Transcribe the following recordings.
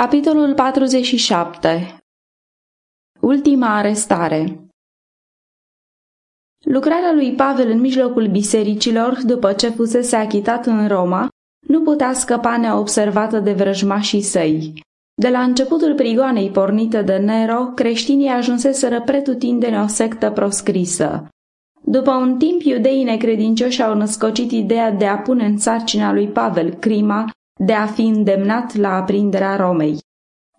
Capitolul 47 Ultima arestare Lucrarea lui Pavel în mijlocul bisericilor, după ce fusese achitat în Roma, nu putea scăpa neobservată de vrăjmașii săi. De la începutul prigoanei pornită de Nero, creștinii ajunseseră pretutindene o sectă proscrisă. După un timp, iudeii necredincioși au născocit ideea de a pune în sarcina lui Pavel crima de a fi îndemnat la aprinderea Romei.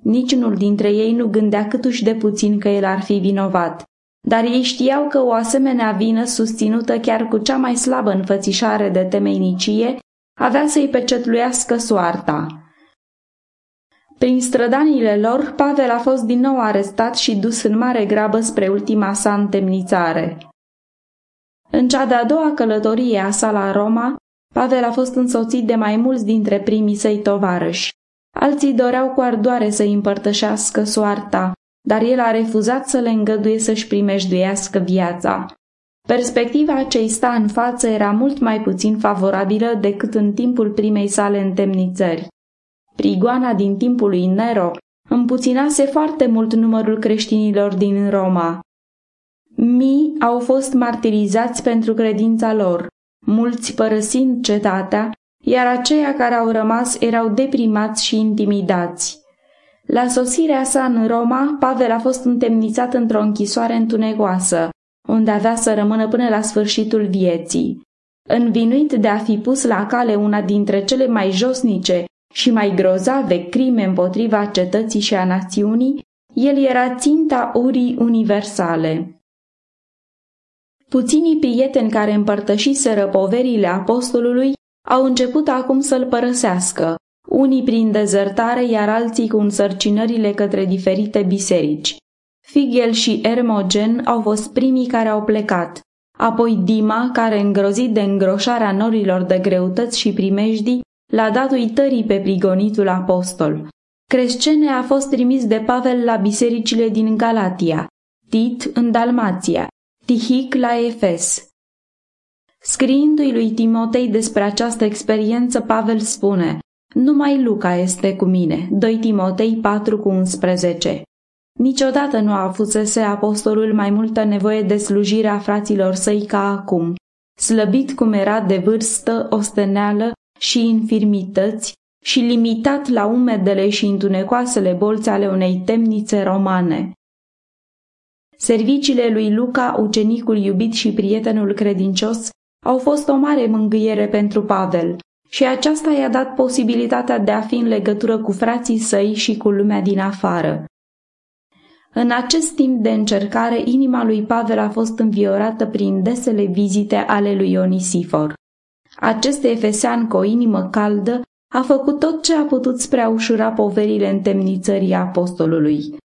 Niciunul dintre ei nu gândea câtuși de puțin că el ar fi vinovat, dar ei știau că o asemenea vină susținută chiar cu cea mai slabă înfățișare de temeinicie avea să-i pecetluiască soarta. Prin strădanile lor, Pavel a fost din nou arestat și dus în mare grabă spre ultima sa întemnițare. În cea de-a doua călătorie a sa la Roma, Pavel a fost însoțit de mai mulți dintre primii săi tovarăși. Alții doreau cu ardoare să-i împărtășească soarta, dar el a refuzat să le îngăduie să-și primejduiască viața. Perspectiva ce îi sta în față era mult mai puțin favorabilă decât în timpul primei sale întemnițări. Prigoana din timpul lui Nero împuținase foarte mult numărul creștinilor din Roma. Mii au fost martirizați pentru credința lor, mulți părăsind cetatea, iar aceia care au rămas erau deprimați și intimidați. La sosirea sa în Roma, Pavel a fost întemnițat într-o închisoare întunecoasă, unde avea să rămână până la sfârșitul vieții. Învinuit de a fi pus la cale una dintre cele mai josnice și mai grozave crime împotriva cetății și a națiunii, el era ținta urii universale. Puținii prieteni care împărtășiseră poverile apostolului au început acum să-l părăsească, unii prin dezertare, iar alții cu însărcinările către diferite biserici. Figel și Ermogen au fost primii care au plecat, apoi Dima, care îngrozit de îngroșarea norilor de greutăți și primejdii, l-a dat uitării pe prigonitul apostol. Crescene a fost trimis de Pavel la bisericile din Galatia, Tit în Dalmația, Tihic la Efes. Scriindu-i lui Timotei despre această experiență, Pavel spune Numai Luca este cu mine, 2 Timotei 4 cu 11. Niciodată nu a avusese apostolul mai multă nevoie de slujirea fraților săi ca acum, slăbit cum era de vârstă, osteneală și infirmități și limitat la umedele și întunecoasele bolți ale unei temnițe romane. Serviciile lui Luca, ucenicul iubit și prietenul credincios, au fost o mare mângâiere pentru Pavel și aceasta i-a dat posibilitatea de a fi în legătură cu frații săi și cu lumea din afară. În acest timp de încercare, inima lui Pavel a fost înviorată prin desele vizite ale lui Ionisifor. Acest efesean cu o inimă caldă a făcut tot ce a putut spre a ușura poverile întemnițării apostolului.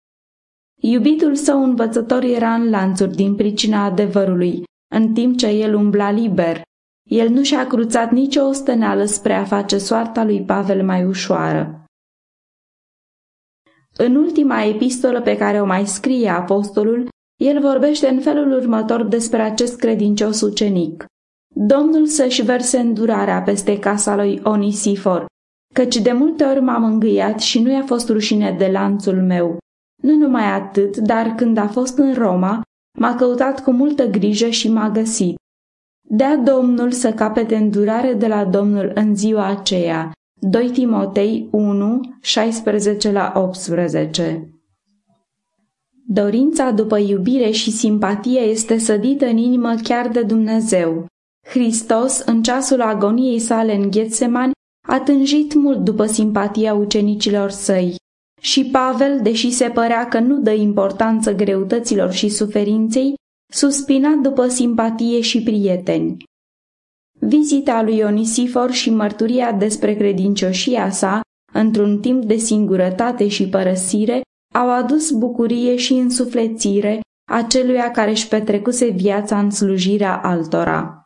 Iubitul său învățător era în lanțuri din pricina adevărului, în timp ce el umbla liber. El nu și-a cruțat nicio osteneală spre a face soarta lui Pavel mai ușoară. În ultima epistolă pe care o mai scrie apostolul, el vorbește în felul următor despre acest credincios ucenic. Domnul să-și verse îndurarea peste casa lui Onisifor, căci de multe ori m-am îngâiat și nu i-a fost rușine de lanțul meu. Nu numai atât, dar când a fost în Roma, m-a căutat cu multă grijă și m-a găsit. Dea Domnul să capete îndurare de la Domnul în ziua aceea. 2 Timotei 1, 16 la 18 Dorința după iubire și simpatie este sădită în inimă chiar de Dumnezeu. Hristos, în ceasul agoniei sale în Ghetsemani, a tânjit mult după simpatia ucenicilor săi. Și Pavel, deși se părea că nu dă importanță greutăților și suferinței, suspina după simpatie și prieteni. Vizita lui Ionisifor și mărturia despre credincioșia sa, într-un timp de singurătate și părăsire, au adus bucurie și însuflețire aceluia care își petrecuse viața în slujirea altora.